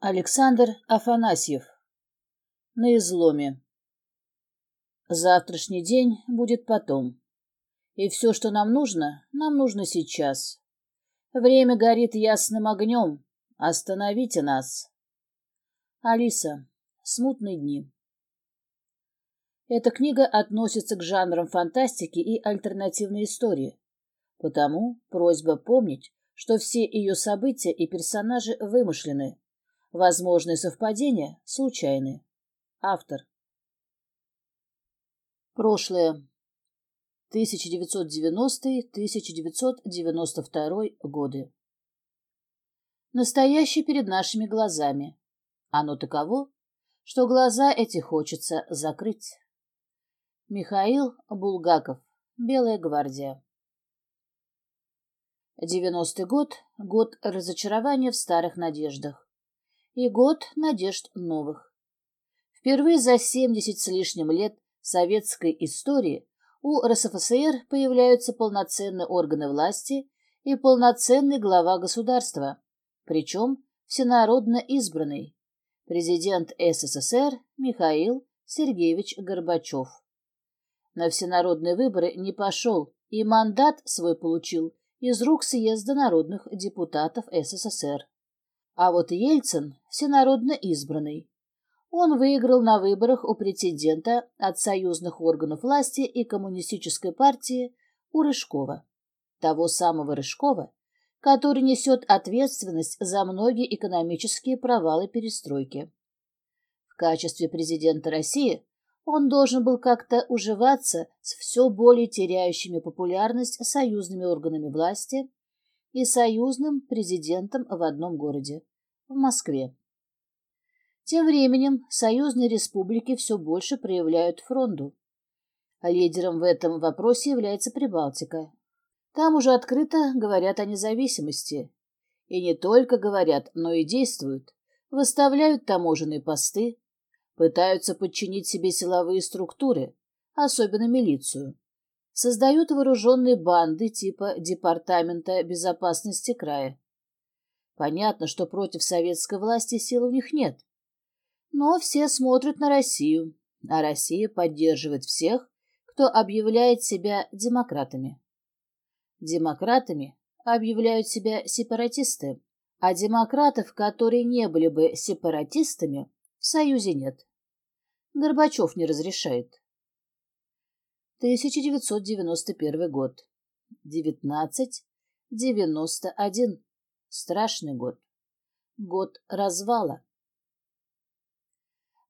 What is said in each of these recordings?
Александр Афанасьев. На изломе. Завтрашний день будет потом. И все, что нам нужно, нам нужно сейчас. Время горит ясным огнем. Остановите нас. Алиса. Смутные дни. Эта книга относится к жанрам фантастики и альтернативной истории. Потому просьба помнить, что все ее события и персонажи вымышлены Возможные совпадения случайны. Автор. Прошлое. 1990-1992 годы. Настоящее перед нашими глазами. Оно таково, что глаза эти хочется закрыть. Михаил Булгаков. Белая гвардия. Девяностый год — год разочарования в старых надеждах и год надежд новых. Впервые за 70 с лишним лет советской истории у РСФСР появляются полноценные органы власти и полноценный глава государства, причем всенародно избранный, президент СССР Михаил Сергеевич Горбачев. На всенародные выборы не пошел и мандат свой получил из рук съезда народных депутатов СССР. А вот Ельцин всенародно избранный. Он выиграл на выборах у претендента от союзных органов власти и коммунистической партии у Рыжкова. Того самого Рыжкова, который несет ответственность за многие экономические провалы перестройки. В качестве президента России он должен был как-то уживаться с все более теряющими популярность союзными органами власти и союзным президентом в одном городе в Москве. Тем временем союзные республики все больше проявляют фронту. Лидером в этом вопросе является Прибалтика. Там уже открыто говорят о независимости. И не только говорят, но и действуют. Выставляют таможенные посты, пытаются подчинить себе силовые структуры, особенно милицию. Создают вооруженные банды типа Департамента безопасности края. Понятно, что против советской власти сил у них нет. Но все смотрят на Россию, а Россия поддерживает всех, кто объявляет себя демократами. Демократами объявляют себя сепаратисты, а демократов, которые не были бы сепаратистами, в Союзе нет. Горбачев не разрешает. 1991 год. 1991. Страшный год. Год развала.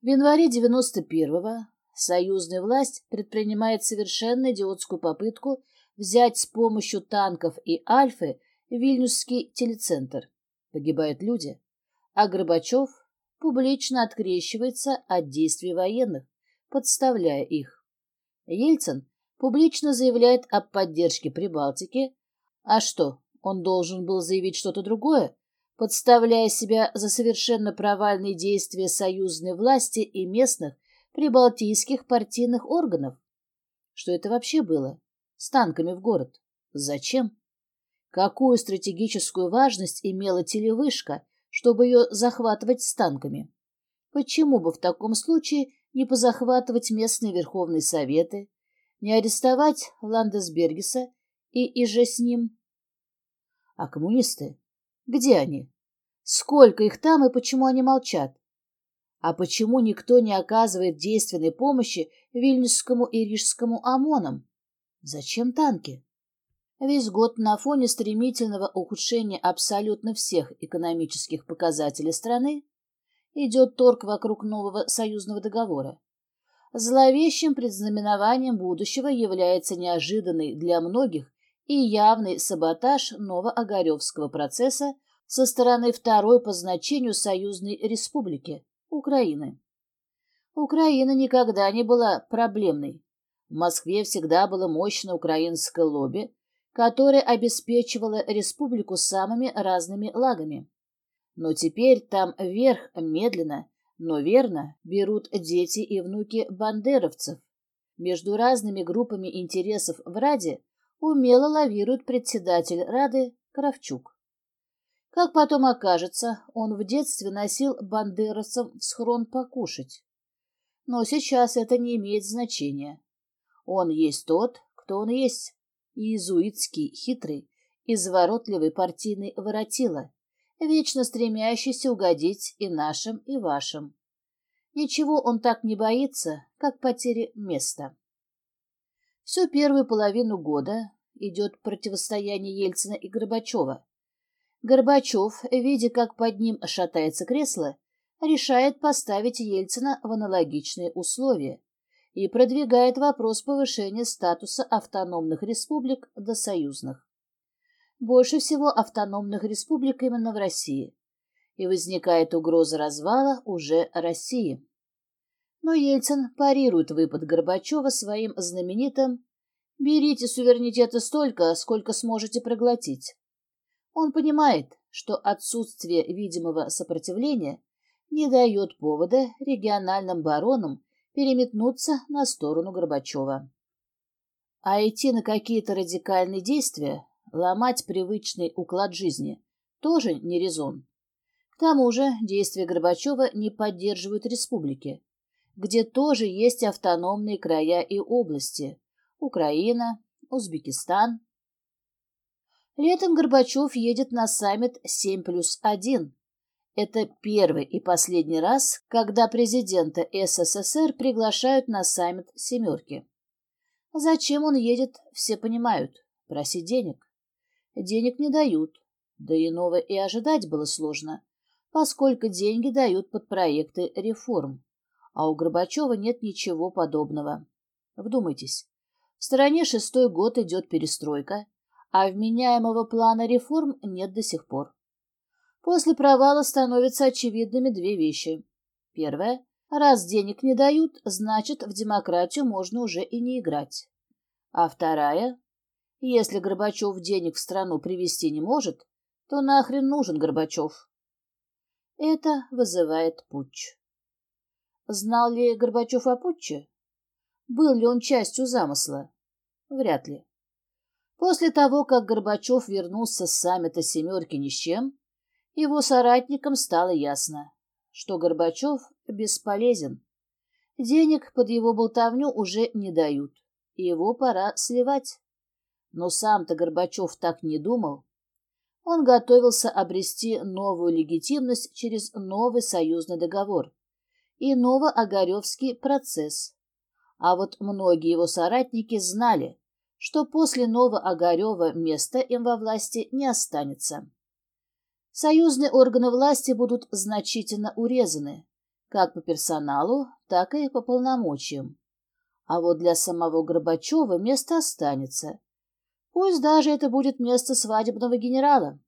В январе 91-го союзная власть предпринимает совершенно идиотскую попытку взять с помощью танков и Альфы Вильнюсский телецентр. Погибают люди, а Горбачев публично открещивается от действий военных, подставляя их. Ельцин публично заявляет о поддержке Прибалтики. А что, он должен был заявить что-то другое, подставляя себя за совершенно провальные действия союзной власти и местных прибалтийских партийных органов. Что это вообще было? С танками в город. Зачем? Какую стратегическую важность имела телевышка, чтобы ее захватывать с танками? Почему бы в таком случае не позахватывать местные верховные советы, не арестовать Ландесбергеса и иже с ним а коммунисты? Где они? Сколько их там и почему они молчат? А почему никто не оказывает действенной помощи Вильнюсскому и Рижскому ОМОНам? Зачем танки? Весь год на фоне стремительного ухудшения абсолютно всех экономических показателей страны идет торг вокруг нового союзного договора. Зловещим предзнаменованием будущего является неожиданный для многих и явный саботаж Новоогаревского процесса со стороны второй по значению союзной республики – Украины. Украина никогда не была проблемной. В Москве всегда было мощное украинское лобби, которое обеспечивало республику самыми разными лагами. Но теперь там вверх медленно, но верно берут дети и внуки бандеровцев. Между разными группами интересов в Раде умело лавирует председатель Рады Кравчук. Как потом окажется, он в детстве носил бандерасам в схрон покушать. Но сейчас это не имеет значения. Он есть тот, кто он есть. Иезуитский, хитрый, изворотливый партийный воротила, вечно стремящийся угодить и нашим, и вашим. Ничего он так не боится, как потери места. Всю первую половину года идет противостояние Ельцина и Горбачева. Горбачев, видя, как под ним шатается кресло, решает поставить Ельцина в аналогичные условия и продвигает вопрос повышения статуса автономных республик до союзных. Больше всего автономных республик именно в России, и возникает угроза развала уже России. Но Ельцин парирует выпад Горбачева своим знаменитым «берите суверенитета столько, сколько сможете проглотить». Он понимает, что отсутствие видимого сопротивления не дает повода региональным баронам переметнуться на сторону Горбачева. А идти на какие-то радикальные действия, ломать привычный уклад жизни, тоже не резон. К тому же действия Горбачева не поддерживают республики, где тоже есть автономные края и области – Украина, Узбекистан, Летом Горбачев едет на саммит 7 плюс 1. Это первый и последний раз, когда президента СССР приглашают на саммит «семерки». Зачем он едет, все понимают. Просить денег. Денег не дают. Да иного и ожидать было сложно, поскольку деньги дают под проекты реформ. А у Горбачева нет ничего подобного. Вдумайтесь. В стране шестой год идет перестройка – а вменяемого плана реформ нет до сих пор. После провала становятся очевидными две вещи. Первое. Раз денег не дают, значит, в демократию можно уже и не играть. А вторая. Если Горбачев денег в страну привести не может, то нахрен нужен Горбачев? Это вызывает путч. Знал ли Горбачев о путче? Был ли он частью замысла? Вряд ли. После того, как Горбачев вернулся с саммита «семерки» ни с чем, его соратникам стало ясно, что Горбачев бесполезен. Денег под его болтовню уже не дают, и его пора сливать. Но сам-то Горбачев так не думал. Он готовился обрести новую легитимность через новый союзный договор и новоогаревский процесс. А вот многие его соратники знали, что после Новоогарева места им во власти не останется. Союзные органы власти будут значительно урезаны, как по персоналу, так и по полномочиям. А вот для самого Горбачева место останется. Пусть даже это будет место свадебного генерала.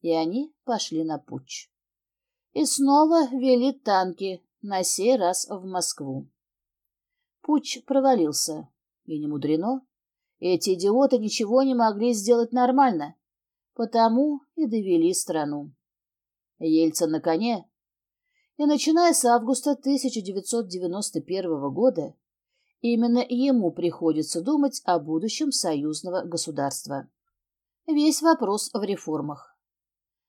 И они пошли на путь. И снова вели танки, на сей раз в Москву. Путь провалился, и не мудрено. Эти идиоты ничего не могли сделать нормально, потому и довели страну. Ельцин на коне. И начиная с августа 1991 года, именно ему приходится думать о будущем союзного государства. Весь вопрос в реформах.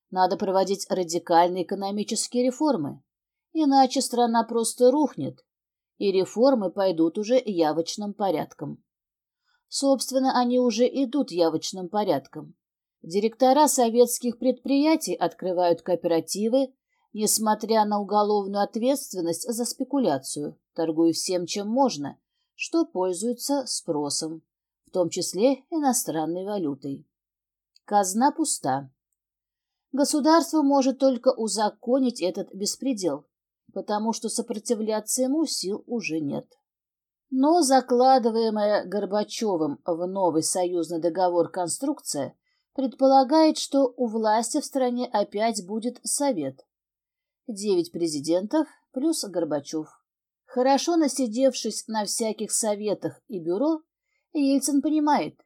Надо проводить радикальные экономические реформы, иначе страна просто рухнет, и реформы пойдут уже явочным порядком. Собственно, они уже идут явочным порядком. Директора советских предприятий открывают кооперативы, несмотря на уголовную ответственность за спекуляцию, торгуя всем, чем можно, что пользуется спросом, в том числе иностранной валютой. Казна пуста. Государство может только узаконить этот беспредел, потому что сопротивляться ему сил уже нет. Но закладываемая Горбачевым в новый союзный договор конструкция предполагает, что у власти в стране опять будет Совет. Девять президентов плюс Горбачев. Хорошо насидевшись на всяких советах и бюро, Ельцин понимает,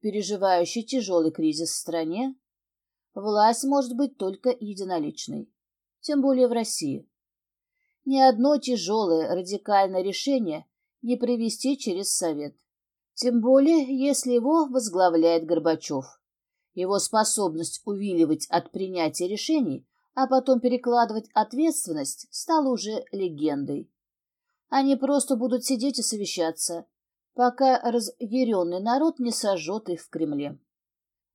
переживающий тяжелый кризис в стране, власть может быть только единоличной, тем более в России. Ни одно тяжелое радикальное решение – не провести через Совет. Тем более, если его возглавляет Горбачев. Его способность увиливать от принятия решений, а потом перекладывать ответственность, стала уже легендой. Они просто будут сидеть и совещаться, пока разъяренный народ не сожжет их в Кремле.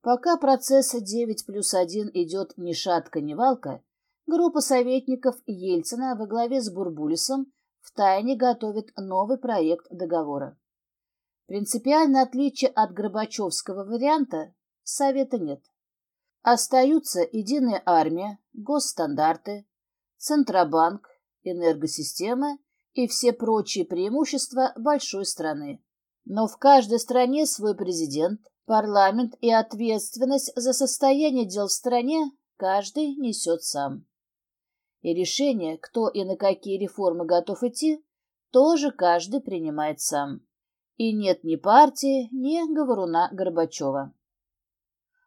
Пока процесс 9 плюс 1 идет ни шатка, ни валка, группа советников Ельцина во главе с Бурбулисом втайне готовит новый проект договора. Принципиальное отличие от Горбачевского варианта Совета нет. Остаются единая армия, госстандарты, Центробанк, энергосистема и все прочие преимущества большой страны. Но в каждой стране свой президент, парламент и ответственность за состояние дел в стране каждый несет сам. И решение, кто и на какие реформы готов идти, тоже каждый принимает сам. И нет ни партии, ни говоруна Горбачева.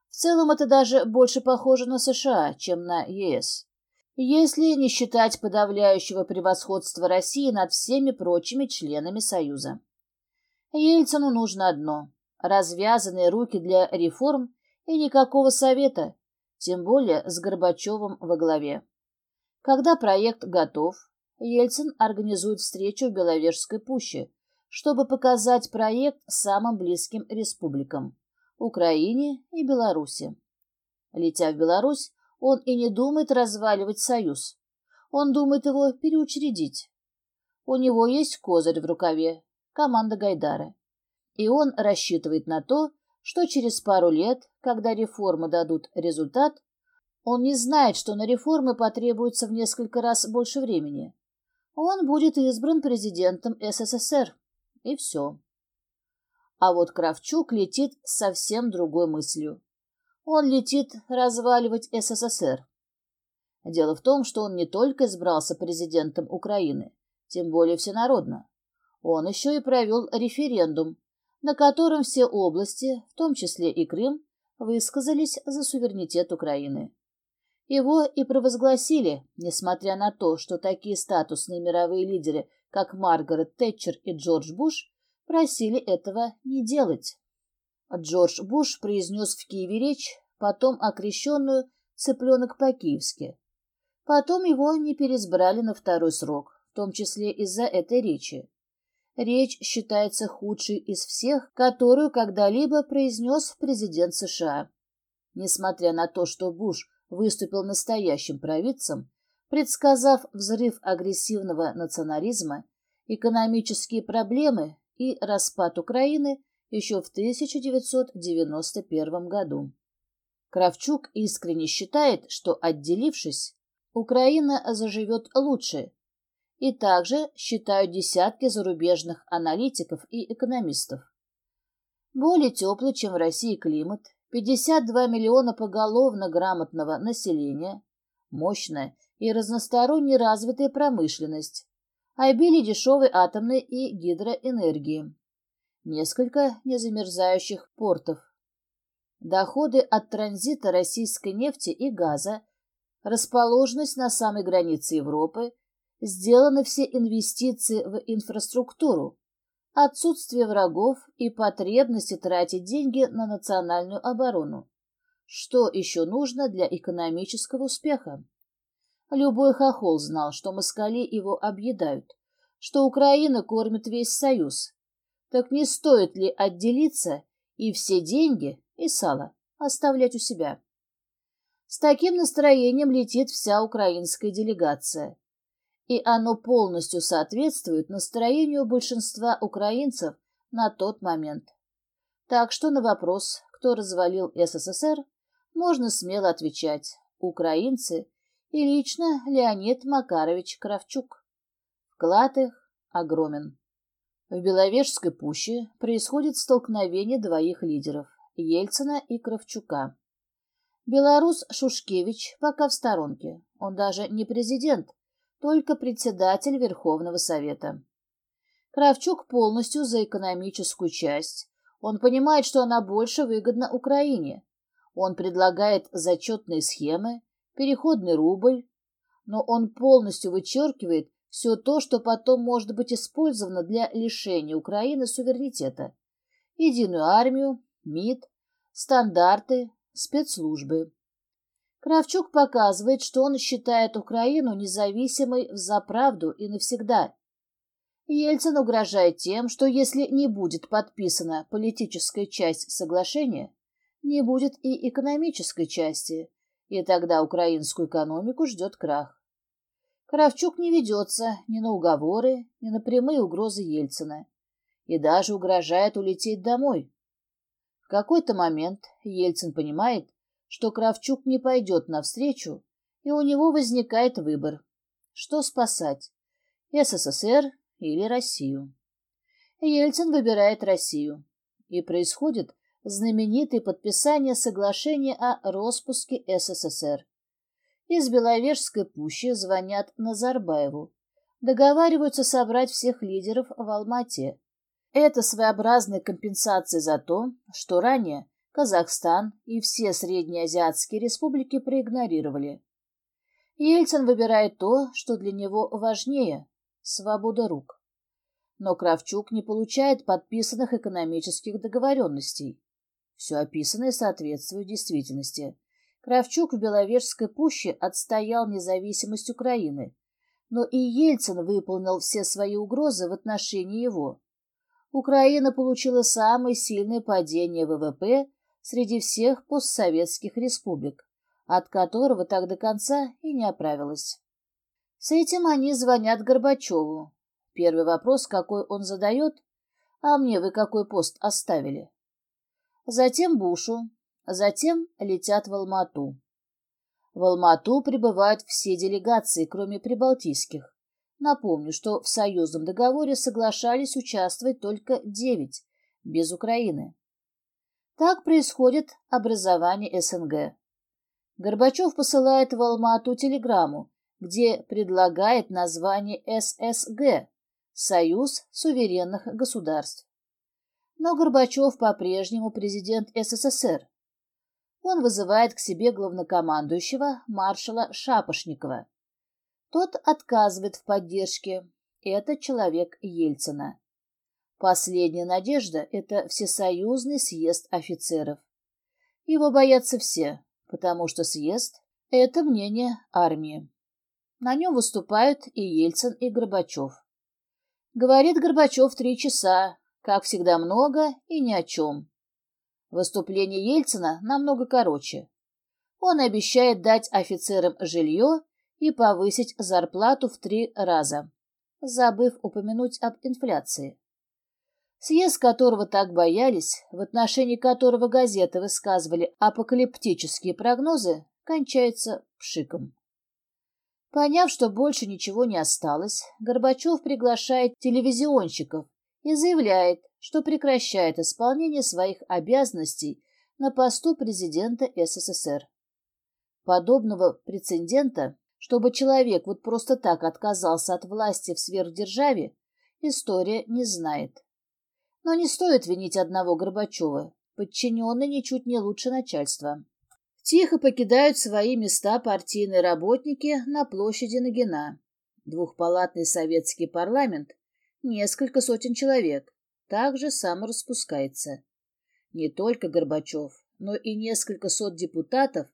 В целом это даже больше похоже на США, чем на ЕС. Если не считать подавляющего превосходства России над всеми прочими членами Союза. Ельцину нужно одно – развязанные руки для реформ и никакого совета, тем более с Горбачевым во главе. Когда проект готов, Ельцин организует встречу в Беловежской пуще, чтобы показать проект самым близким республикам – Украине и Беларуси. Летя в Беларусь, он и не думает разваливать союз. Он думает его переучредить. У него есть козырь в рукаве, команда Гайдара. И он рассчитывает на то, что через пару лет, когда реформы дадут результат, он не знает, что на реформы потребуется в несколько раз больше времени. Он будет избран президентом СССР. И все. А вот Кравчук летит совсем другой мыслью. Он летит разваливать СССР. Дело в том, что он не только избрался президентом Украины, тем более всенародно. Он еще и провел референдум, на котором все области, в том числе и Крым, высказались за суверенитет Украины. Его и провозгласили, несмотря на то, что такие статусные мировые лидеры, как Маргарет Тэтчер и Джордж Буш, просили этого не делать. Джордж Буш произнес в Киеве речь, потом окрещенную «цыпленок по-киевски». Потом его не переизбрали на второй срок, в том числе из-за этой речи. Речь считается худшей из всех, которую когда-либо произнес президент США. Несмотря на то, что Буш выступил настоящим провидцем, предсказав взрыв агрессивного национализма, экономические проблемы и распад Украины еще в 1991 году. Кравчук искренне считает, что, отделившись, Украина заживет лучше, и также считают десятки зарубежных аналитиков и экономистов. Более теплый, чем в России климат, 52 миллиона поголовно грамотного населения, мощная и разносторонне развитая промышленность, обилие дешевой атомной и гидроэнергии, несколько незамерзающих портов, доходы от транзита российской нефти и газа, расположенность на самой границе Европы, сделаны все инвестиции в инфраструктуру, отсутствие врагов и потребности тратить деньги на национальную оборону. Что еще нужно для экономического успеха? Любой хохол знал, что москали его объедают, что Украина кормит весь Союз. Так не стоит ли отделиться и все деньги и сало оставлять у себя? С таким настроением летит вся украинская делегация и оно полностью соответствует настроению большинства украинцев на тот момент. Так что на вопрос, кто развалил СССР, можно смело отвечать «украинцы» и лично Леонид Макарович Кравчук. Вклад их огромен. В Беловежской пуще происходит столкновение двоих лидеров – Ельцина и Кравчука. Белорус Шушкевич пока в сторонке, он даже не президент – только председатель Верховного Совета. Кравчук полностью за экономическую часть. Он понимает, что она больше выгодна Украине. Он предлагает зачетные схемы, переходный рубль, но он полностью вычеркивает все то, что потом может быть использовано для лишения Украины суверенитета. Единую армию, МИД, стандарты, спецслужбы. Кравчук показывает, что он считает Украину независимой за правду и навсегда. Ельцин угрожает тем, что если не будет подписана политическая часть соглашения, не будет и экономической части, и тогда украинскую экономику ждет крах. Кравчук не ведется ни на уговоры, ни на прямые угрозы Ельцина и даже угрожает улететь домой. В какой-то момент Ельцин понимает, что Кравчук не пойдет навстречу, и у него возникает выбор, что спасать – СССР или Россию. Ельцин выбирает Россию, и происходит знаменитое подписание соглашения о распуске СССР. Из Беловежской пущи звонят Назарбаеву, договариваются собрать всех лидеров в Алмате. Это своеобразная компенсация за то, что ранее Казахстан и все среднеазиатские республики проигнорировали. Ельцин выбирает то, что для него важнее – свобода рук. Но Кравчук не получает подписанных экономических договоренностей. Все описанное соответствует действительности. Кравчук в Беловежской пуще отстоял независимость Украины, но и Ельцин выполнил все свои угрозы в отношении его. Украина получила самое сильное падение ВВП среди всех постсоветских республик, от которого так до конца и не оправилась. С этим они звонят Горбачеву. Первый вопрос, какой он задает, «А мне вы какой пост оставили?» Затем Бушу, затем летят в Алмату. В Алмату прибывают все делегации, кроме прибалтийских. Напомню, что в союзном договоре соглашались участвовать только девять, без Украины. Так происходит образование СНГ. Горбачев посылает в Алмату телеграмму, где предлагает название ССГ – Союз суверенных государств. Но Горбачев по-прежнему президент СССР. Он вызывает к себе главнокомандующего маршала Шапошникова. Тот отказывает в поддержке. Это человек Ельцина. Последняя надежда — это всесоюзный съезд офицеров. Его боятся все, потому что съезд — это мнение армии. На нем выступают и Ельцин, и Горбачев. Говорит Горбачев три часа, как всегда много и ни о чем. Выступление Ельцина намного короче. Он обещает дать офицерам жилье и повысить зарплату в три раза, забыв упомянуть об инфляции съезд которого так боялись, в отношении которого газеты высказывали апокалиптические прогнозы, кончается пшиком. Поняв, что больше ничего не осталось, Горбачев приглашает телевизионщиков и заявляет, что прекращает исполнение своих обязанностей на посту президента СССР. Подобного прецедента, чтобы человек вот просто так отказался от власти в сверхдержаве, история не знает. Но не стоит винить одного Горбачева. Подчиненные ничуть не лучше начальства. Тихо покидают свои места партийные работники на площади Нагина. Двухпалатный советский парламент, несколько сотен человек, также самораспускается. Не только Горбачев, но и несколько сот депутатов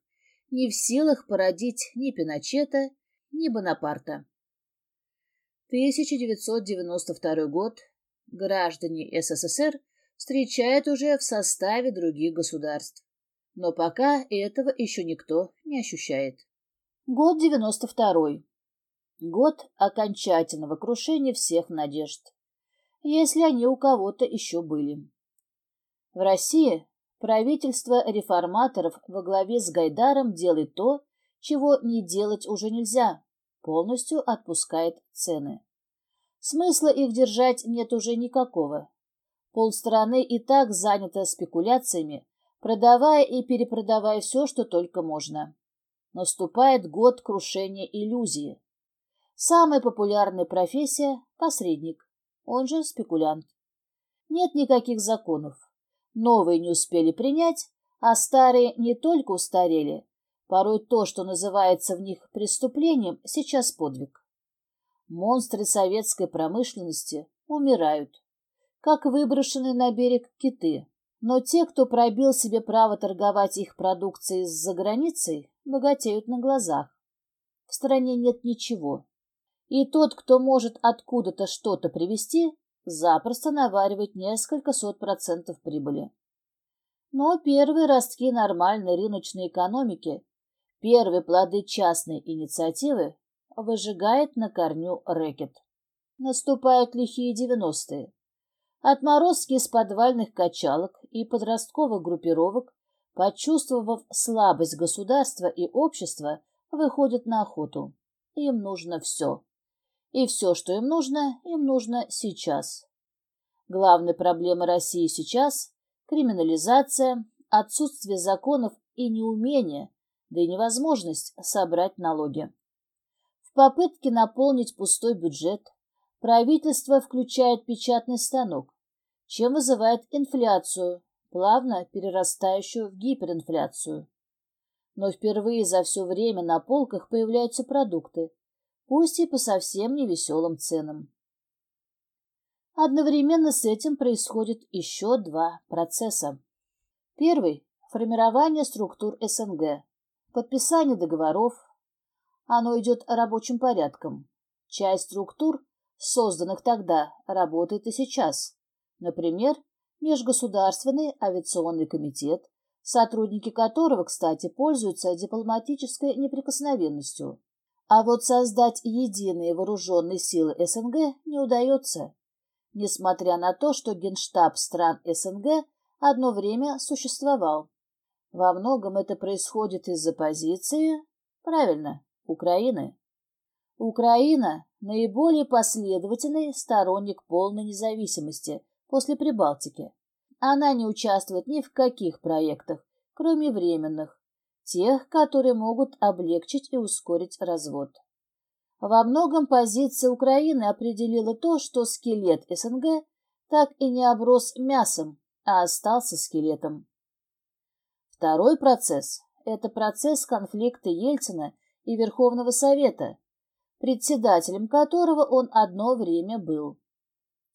не в силах породить ни Пиночета, ни Бонапарта. 1992 год, граждане СССР встречают уже в составе других государств. Но пока этого еще никто не ощущает. Год 92-й. Год окончательного крушения всех надежд. Если они у кого-то еще были. В России правительство реформаторов во главе с Гайдаром делает то, чего не делать уже нельзя, полностью отпускает цены. Смысла их держать нет уже никакого. Полстраны и так занято спекуляциями, продавая и перепродавая все, что только можно. Наступает год крушения иллюзии. Самая популярная профессия – посредник, он же спекулянт. Нет никаких законов. Новые не успели принять, а старые не только устарели. Порой то, что называется в них преступлением, сейчас подвиг. Монстры советской промышленности умирают, как выброшенные на берег киты, Но те, кто пробил себе право торговать их продукцией за границей, богатеют на глазах. В стране нет ничего. И тот, кто может откуда-то что-то привезти, запросто наваривает несколько сот процентов прибыли. Но первые ростки нормальной рыночной экономики, первые плоды частной инициативы выжигает на корню рэкет. Наступают лихие девяностые. Отморозки из подвальных качалок и подростковых группировок, почувствовав слабость государства и общества, выходят на охоту. Им нужно все. И все, что им нужно, им нужно сейчас. Главная проблема России сейчас – криминализация, отсутствие законов и неумение, да и невозможность собрать налоги. Попытке наполнить пустой бюджет правительство включает печатный станок, чем вызывает инфляцию, плавно перерастающую в гиперинфляцию. Но впервые за все время на полках появляются продукты, пусть и по совсем невеселым ценам. Одновременно с этим происходит еще два процесса. Первый – формирование структур СНГ, подписание договоров. Оно идет рабочим порядком. Часть структур, созданных тогда, работает и сейчас. Например, Межгосударственный авиационный комитет, сотрудники которого, кстати, пользуются дипломатической неприкосновенностью. А вот создать единые вооруженные силы СНГ не удается, несмотря на то, что Генштаб стран СНГ одно время существовал. Во многом это происходит из-за позиции, правильно, Украины. Украина – наиболее последовательный сторонник полной независимости после Прибалтики. Она не участвует ни в каких проектах, кроме временных, тех, которые могут облегчить и ускорить развод. Во многом позиция Украины определила то, что скелет СНГ так и не оброс мясом, а остался скелетом. Второй процесс – это процесс конфликта Ельцина и Верховного Совета, председателем которого он одно время был.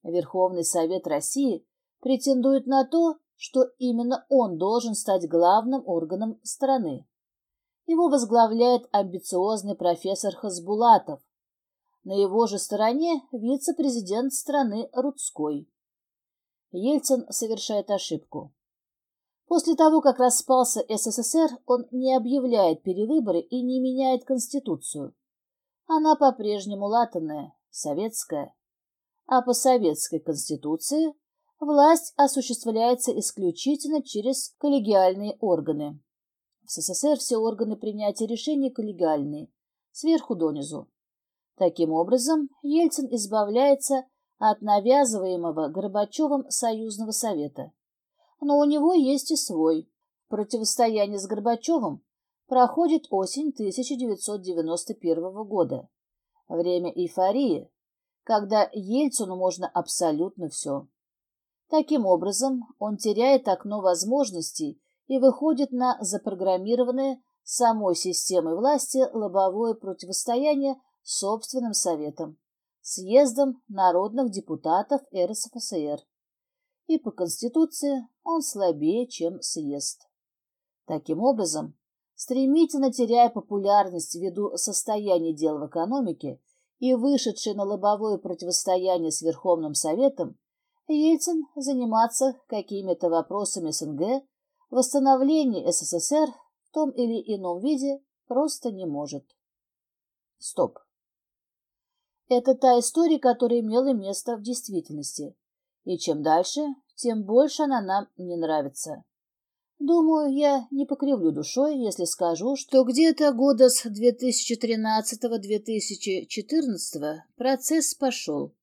Верховный Совет России претендует на то, что именно он должен стать главным органом страны. Его возглавляет амбициозный профессор Хасбулатов. На его же стороне вице-президент страны Рудской. Ельцин совершает ошибку. После того, как распался СССР, он не объявляет перевыборы и не меняет Конституцию. Она по-прежнему латанная, советская. А по советской Конституции власть осуществляется исключительно через коллегиальные органы. В СССР все органы принятия решений коллегиальные, сверху донизу. Таким образом, Ельцин избавляется от навязываемого Горбачевым Союзного Совета. Но у него есть и свой. Противостояние с Горбачевым проходит осень 1991 года. Время эйфории, когда Ельцину можно абсолютно все. Таким образом, он теряет окно возможностей и выходит на запрограммированное самой системой власти лобовое противостояние собственным советом, съездом народных депутатов РСФСР. И по Конституции он слабее, чем съезд. Таким образом, стремительно теряя популярность ввиду состояния дел в экономике и вышедший на лобовое противостояние с Верховным Советом, Ельцин заниматься какими-то вопросами СНГ, восстановления СССР в том или ином виде просто не может. Стоп. Это та история, которая имела место в действительности. И чем дальше, тем больше она нам не нравится. Думаю, я не покривлю душой, если скажу, что где-то года с 2013-2014 процесс пошел.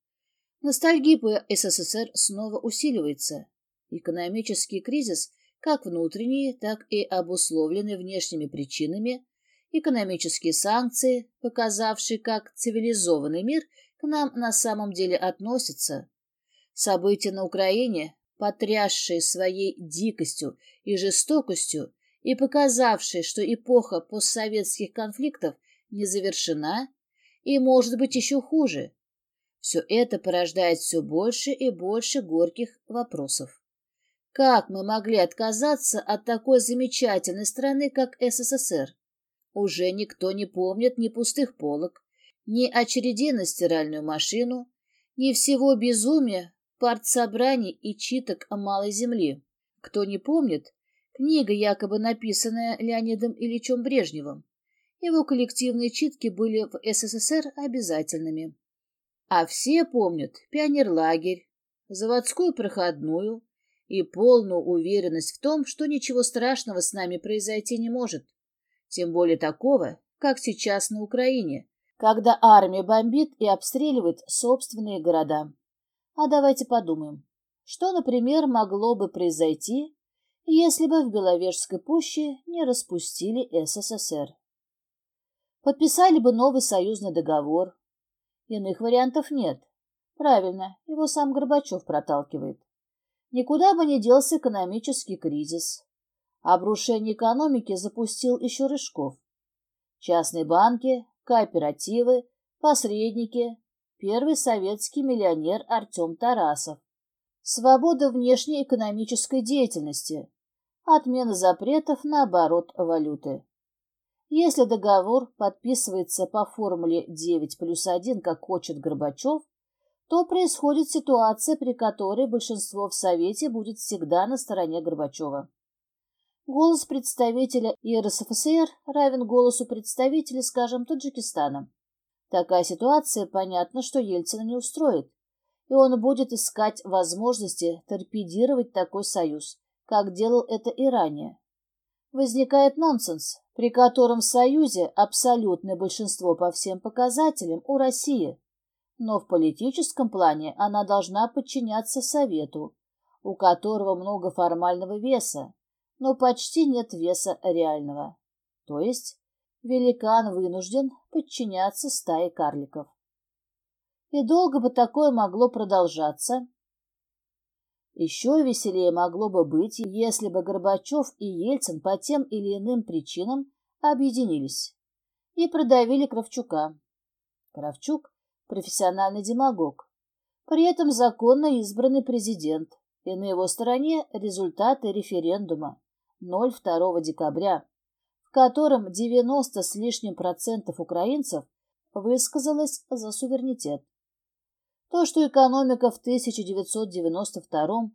Ностальгия по СССР снова усиливается. Экономический кризис, как внутренний, так и обусловленный внешними причинами, экономические санкции, показавшие, как цивилизованный мир к нам на самом деле относится, события на Украине, потрясшие своей дикостью и жестокостью и показавшие, что эпоха постсоветских конфликтов не завершена и, может быть, еще хуже. Все это порождает все больше и больше горьких вопросов. Как мы могли отказаться от такой замечательной страны, как СССР? Уже никто не помнит ни пустых полок, ни очередей на стиральную машину, ни всего безумия, партсобраний и читок о малой земле. Кто не помнит, книга, якобы написанная Леонидом Ильичем Брежневым. Его коллективные читки были в СССР обязательными. А все помнят пионерлагерь, заводскую проходную и полную уверенность в том, что ничего страшного с нами произойти не может. Тем более такого, как сейчас на Украине, когда армия бомбит и обстреливает собственные города. А давайте подумаем, что, например, могло бы произойти, если бы в Беловежской пуще не распустили СССР. Подписали бы новый союзный договор. Иных вариантов нет. Правильно, его сам Горбачев проталкивает. Никуда бы не делся экономический кризис. Обрушение экономики запустил еще Рыжков. Частные банки, кооперативы, посредники, первый советский миллионер Артем Тарасов. Свобода внешней экономической деятельности, отмена запретов на оборот валюты. Если договор подписывается по формуле 9 плюс 1, как хочет Горбачев, то происходит ситуация, при которой большинство в Совете будет всегда на стороне Горбачева. Голос представителя РСФСР равен голосу представителя, скажем, Таджикистана. Такая ситуация, понятно, что Ельцина не устроит, и он будет искать возможности торпедировать такой союз, как делал это и ранее. Возникает нонсенс, при котором в Союзе абсолютное большинство по всем показателям у России, но в политическом плане она должна подчиняться Совету, у которого много формального веса, но почти нет веса реального. То есть великан вынужден подчиняться стае карликов. И долго бы такое могло продолжаться. Еще веселее могло бы быть, если бы Горбачев и Ельцин по тем или иным причинам объединились и продавили Кравчука. Кравчук – профессиональный демагог, при этом законно избранный президент, и на его стороне результаты референдума, 02 декабря, котором 90 с лишним процентов украинцев высказалось за суверенитет. То, что экономика в 1992-1993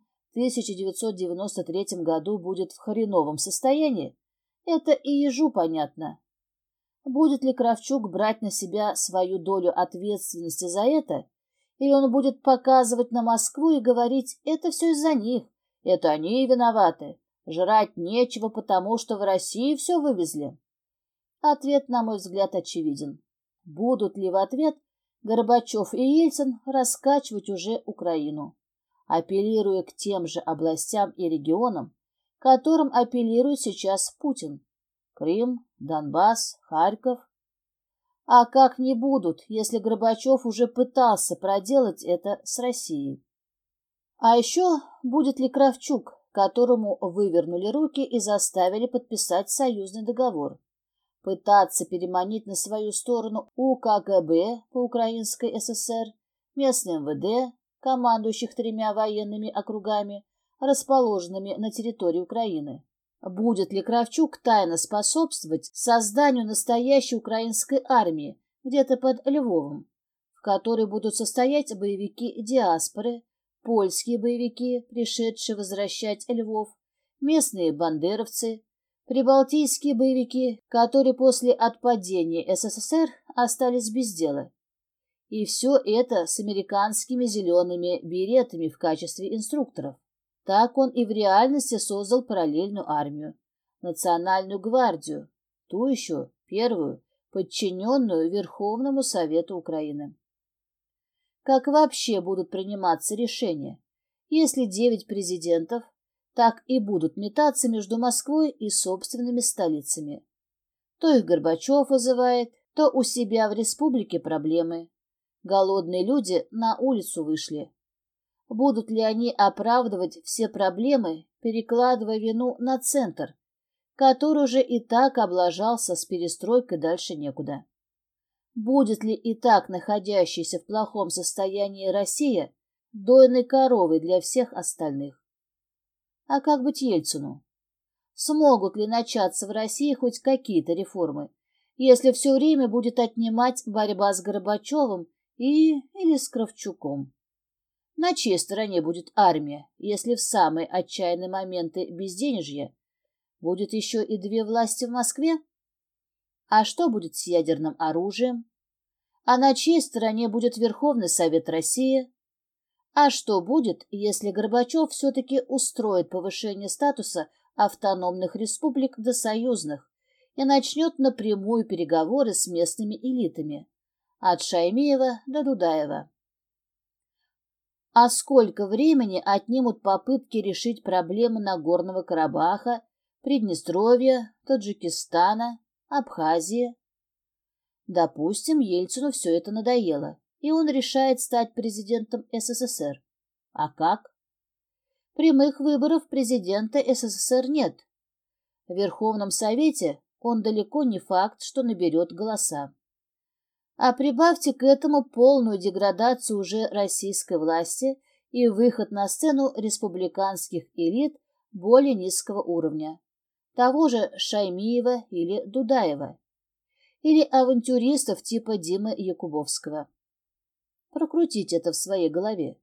году будет в хреновом состоянии, это и ежу понятно. Будет ли Кравчук брать на себя свою долю ответственности за это, или он будет показывать на Москву и говорить «это все из-за них, это они виноваты, Жрать нечего, потому что в России все вывезли. Ответ, на мой взгляд, очевиден. Будут ли в ответ Горбачев и Ельцин раскачивать уже Украину, апеллируя к тем же областям и регионам, которым апеллирует сейчас Путин? Крым, Донбасс, Харьков. А как не будут, если Горбачев уже пытался проделать это с Россией? А еще будет ли Кравчук которому вывернули руки и заставили подписать союзный договор. Пытаться переманить на свою сторону УКГБ по Украинской ССР, местный МВД, командующих тремя военными округами, расположенными на территории Украины. Будет ли Кравчук тайно способствовать созданию настоящей украинской армии где-то под Львовом, в которой будут состоять боевики диаспоры, польские боевики, пришедшие возвращать Львов, местные бандеровцы, прибалтийские боевики, которые после отпадения СССР остались без дела. И все это с американскими зелеными беретами в качестве инструкторов. Так он и в реальности создал параллельную армию, национальную гвардию, ту еще, первую, подчиненную Верховному Совету Украины как вообще будут приниматься решения, если девять президентов так и будут метаться между Москвой и собственными столицами. То их Горбачев вызывает, то у себя в республике проблемы. Голодные люди на улицу вышли. Будут ли они оправдывать все проблемы, перекладывая вину на центр, который уже и так облажался с перестройкой дальше некуда? Будет ли и так находящаяся в плохом состоянии Россия дойной коровой для всех остальных? А как быть Ельцину? Смогут ли начаться в России хоть какие-то реформы, если все время будет отнимать борьба с Горбачевым и или с Кравчуком? На чьей стороне будет армия, если в самые отчаянные моменты безденежья будет еще и две власти в Москве? А что будет с ядерным оружием? А на чьей стороне будет Верховный Совет России? А что будет, если Горбачев все-таки устроит повышение статуса автономных республик до союзных и начнет напрямую переговоры с местными элитами, от Шаймиева до Дудаева? А сколько времени отнимут попытки решить проблемы Нагорного Карабаха, Приднестровья, Таджикистана, Абхазии? Допустим, Ельцину все это надоело, и он решает стать президентом СССР. А как? Прямых выборов президента СССР нет. В Верховном Совете он далеко не факт, что наберет голоса. А прибавьте к этому полную деградацию уже российской власти и выход на сцену республиканских элит более низкого уровня, того же Шаймиева или Дудаева или авантюристов типа Димы Якубовского. Прокрутите это в своей голове.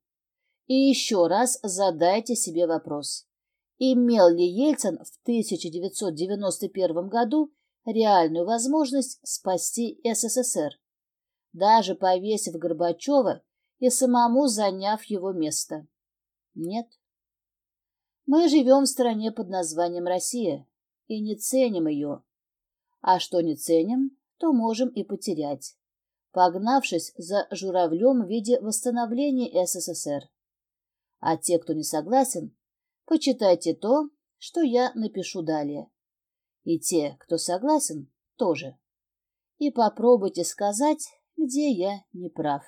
И еще раз задайте себе вопрос. Имел ли Ельцин в 1991 году реальную возможность спасти СССР, даже повесив Горбачева и самому заняв его место? Нет. Мы живем в стране под названием Россия и не ценим ее. А что не ценим, то можем и потерять, погнавшись за журавлем в виде восстановления СССР. А те, кто не согласен, почитайте то, что я напишу далее. И те, кто согласен, тоже. И попробуйте сказать, где я не прав.